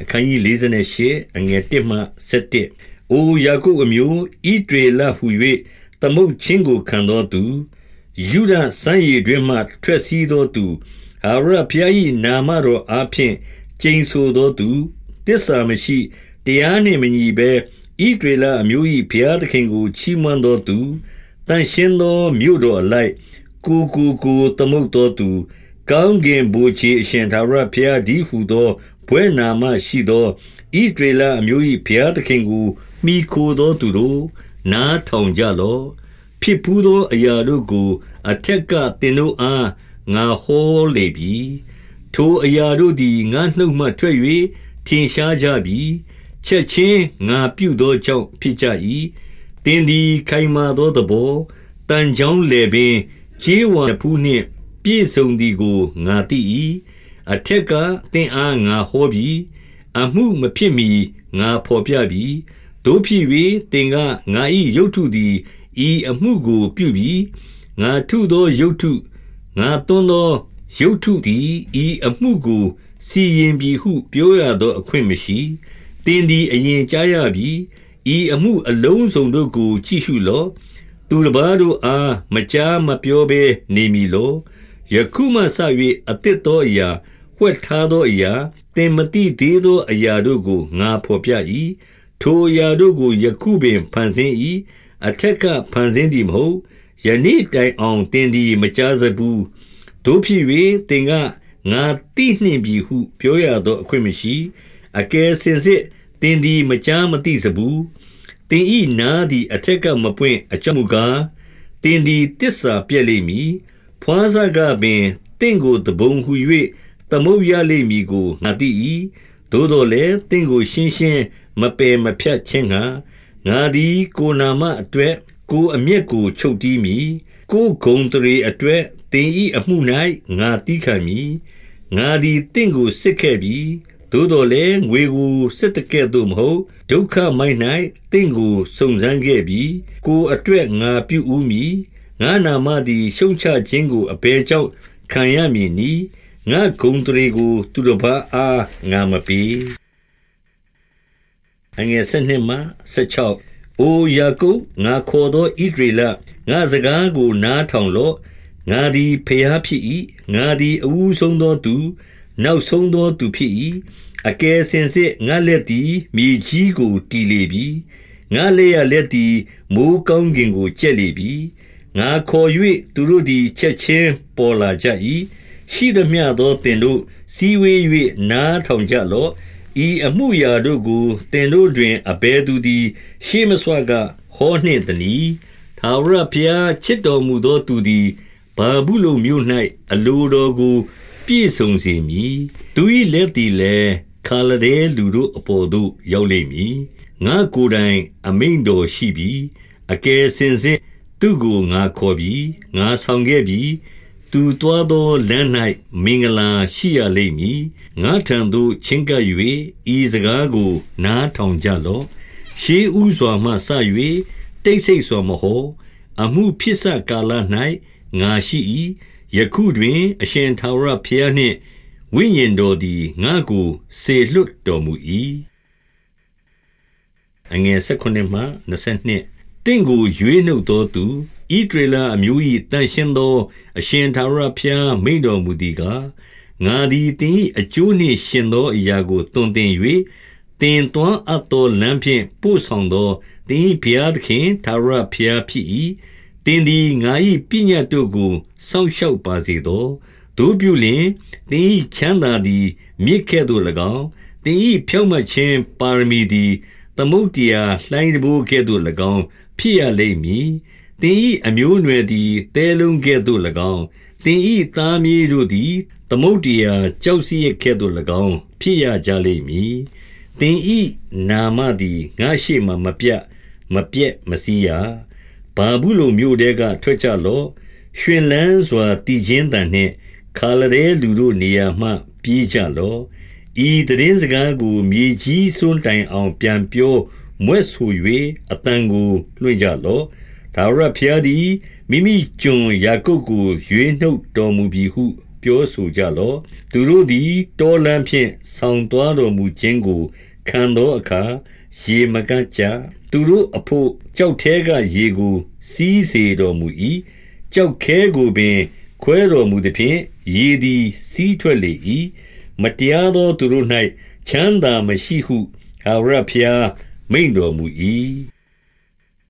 အခန်းကြီး48အငယ်1မှ7အိုယာကုပ်အမျိုးဣဒေလဟု၍သမုတ်ချင်းကိုခံတော်သူယူဒစံရည်တွင်မှထွက်စည်းသောသူဟာရဖျား၏နာမတော်အားဖြင့်ကျိန်ဆိုသောသူတစ္ဆာမရှိတရားနှင့်မညီဘဲဣဒေလအမျိုး၏ဘုရားသခင်ကိုချီးမွမ်းသောသူတန်ရှင်းသောမြို့တော်အလိုက်ကိုကိုကိုသမုတ်သောသူကောင်းကင်ဘုရားအရှင်သာရဘုရားဒီဟုသော ဘွဲ့နာမရှိသောဣဒေလအမျိုး၏ဘုရားသခင်ကိုမိခိုသောသူတို့နားထောင်ကြလော့ဖြစ်ပူးသောအရာတို့ကို အထက်ကတင်တို့အားငါဟောလေပြီထိုအရာတို့သည်ငါနှုတ်မှထွက်၍ထင်ရှားကြပြီချက်ချင်းငါပြုသောကြောင့်ဖြစ်ကြ၏တင်းသည်ခိုင်မာသောသဘောတန်ချောင်းလေပင်ခြေဝါဖူးနှင့် ပြည့်စုံသည်ကိုငါသိ၏ အထက်ကတင်းအားငါဟောပြီအမှုမဖြစ်မီငါဖော်ပြပြီတို့ဖြစ်၍တင်ကငါ၏ရုပ်ထုသည်ဤအမှုကိုပြုပြီငါထုသောရုပ်ထုငါသွန်းသောရုပ်ထုသည်ဤအမှုကိုစီရင်ပြီဟု ပြောရသောအခွင့်မရှိတင်းသည်အရင်ကြားရပြီဤအမှုအလုံးစုံတို့ကို ကြည့်ရှုလော့သူတစ်ပါးတို့အားမကြားမပြောဘဲနေမည်လောယခုမှစ၍အသစ်သောအရာ ဝှက်ထားသောအရာတင်မတိသေးသောအရာတို့ကိုငါဖော်ပြ၏ထိုအရာတို့ကိုယခုပင်ဖန်ဆင်း၏အထက်ကဖန်ဆင်းသည်မဟုတ်ယနေ့တိုင်အောင်တင်သည်မကြားစဘူးတို့ဖြစ်၍တင်ကငါတိနှင့်ပြီဟု ပြောရသောအခွင့်မရှိအကယ်စင်စစ်တင်သည်မကြားမသိစဘူးတင်ဤနာသည်အထက်ကမပွင့်အကြောင်းမူကားတင်သည်တစ္ဆာပြက်လိမ့်မည်ဖွားစားကပင်တင့်ကိုတဘုံဟု၍ သမုတ်ရလိမ့်မည်ကိုငါသိ၏သို့တော်လည်းတင့်ကိုရှင်းရှင်းမပယ်မဖြတ်ခြင်းငါငါသည်ကိုနာမအတွက်ကိုအမျက်ကိုချုပ်တီးမည်ကိုဂုံတရေအတွက်တင်ဤအမှု၌ငါတီးခံမည်ငါသည်တင့်ကိုစစ်ခဲ့ပြီးသို့တော်လည်းငွေကိုစစ်တကဲ့သို့မဟုတ်ဒုက္ခမိုက်၌တင့်ကိုစုံစမ်းခဲ့ပြီးကိုအတွက်ငါပြုဥမည်ငါနာမသည်ရှုံချခြင်းကိုအဘယ်ကြောင့်ခံရမည်နီ ငါဂုံတရေကို သူတစ်ပါးအားငါမပေးအငယ်၁၂မှ၁၆အိုယာကုပ်ငါခေါ်သောဣဒရေလငါစကားကို နားထောင်လော့ငါသည်ဖျားဖြစ်၏ငါသည်အဦးဆုံးသောသူ နောက်ဆုံးသောသူဖြစ်၏အကယ်စင်စစ်ငါလက်သည်မြေကြီးကိုတီလေပြီငါလက်ရလက်သည်မိုးကောင်းကင်ကိုကျက်လေပြီငါခေါ်၍သူတို့သည်ချက်ချင်းပေါ်လာကြ၏ ရှိသမျှသောတင်တို့စီဝေး၍နားထောင်ကြလော့ဤအမှုရာတို့ကိုတင်တို့တွင်အဘဲသူသည် ရှေးမစွာကဟောနှင့်သည်။ထာဝရဘုရားချစ်တော်မူသောသူသည်ဘာဘူးလုံမြို့၌အလိုတော်ကို ပြည့်စုံစေမည်။သူ၏လက်သည်လည်းခါလဒဲလူတို့အပေါ်သို့ရောက်လိမ့်မည်။ငါကိုယ်တိုင်အမိန်တော်ရှိပြီ။အကယ်စင်စစ်သူကိုငါခေါ်ပြီ။ငါဆောင်ခဲ့ပြီ သူသွားသောလမ်း၌မင်္ဂလာရှိရလိမ့်မည်ငါထံသို့ချင်းကပ်၍ဤစကားကို နားထောင်ကြလော့ရှေးဥစွာမှစ၍တိတ်ဆိတ်စွာမဟောအမှုဖြစ်စကာလ၌ငါရှိ၏ယခုတွင် အရှင်သာရဘုရားနှင့်ဝိညာဉ်တော်သည်ငါကိုစေလွတ်တော်မူ၏အငယ်၁၉မှ22တင့်ကိုရွေးနှုတ်သောသူ ဣဒရေလအမျိုး၏တန်ရှင်းသော အရှင်သာရဘုရားမိန်တော်မူသည်ကားငါသည်တင်၏အကျိုးနှင့်ရှင်သောအရာကိုတွင်တင်၍တင်သွမ်းအပ်သောလမ်းဖြင့်ပို့ဆောင်သောတင်၏ဘုရားသခင်သာရဘုရားဖြစ်၏တင်သည်ငါ၏ပညတ်တို့ကိုစောင့်ရှောက်ပါစေသောတို့ပြုလျင်တင်၏ချမ်းသာသည်မြစ်ကဲ့သို့၎င်းတင်၏ဖြောင့်မတ်ခြင်းပါရမီသည်သမုတ်တရားလှိုင်းတဘိုးကဲ့သို့၎င်းဖြစ်ရလိမ့်မည် သင်၏အမျိုးအနွယ်သည်သဲလုံးကဲ့သို့၎င်းသင်၏သားမြေးတို့သည် သမုတ်တရားကြောက်စီရဲ့ကဲ့သို့၎င်း ဖြစ်ရကြလိမ့်မည်သင်၏နာမသည်ငါရှိမှမပြတ်မပြက်မစည်းရဘာဘူးလိုမျိုးတဲကထွက်ကြလော့ရွှင်လန်းစွာတည်ခြင်းတန်နှင့်ခါလဒဲလူတို့နေရာမှ ပြေးကြလော့ဤတည်င်းစကားကိုမြေကြီးစွန်းတိုင်အောင်ပြန်ပြောမွဲ့ဆို၍အတန်ကိုလွှင့်ကြလော့ ထာဝရဘုရားသည် မိမိကျွန်ယာကုပ်ကို ရွေးနှုတ်တော်မူပြီဟု ပြောဆိုကြလော့။သူတို့သည် တောလမ်းဖြင့် ဆောင်သွားတော်မူခြင်းကို ခံသောအခါ ရေမငတ်ကြ။သူတို့အဘို့ ကျောက်ထဲကရေကို စီးစေတော်မူ၏။ကျောက်ခဲကိုပင် ခွဲတော်မူသဖြင့် ရေသည် စီးထွက်လေ၏။မတရားသော သူတို့၌ချမ်းသာမရှိဟု ထာဝရဘုရား မိန့်တော်မူ၏။